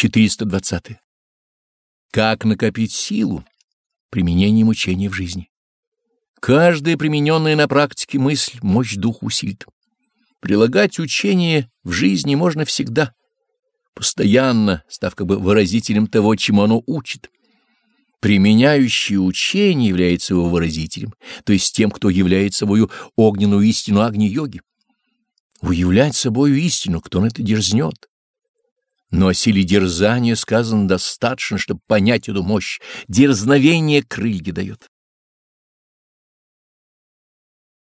420. Как накопить силу? Применением учения в жизни. Каждая примененная на практике мысль мощь духа усилит. Прилагать учение в жизни можно всегда, постоянно, став как бы выразителем того, чему оно учит. Применяющий учение является его выразителем, то есть тем, кто является собою огненную истину Агни-йоги. Уявлять собою истину, кто на это дерзнет. Но о силе дерзания сказано достаточно, чтобы понять эту мощь. Дерзновение крылья дает.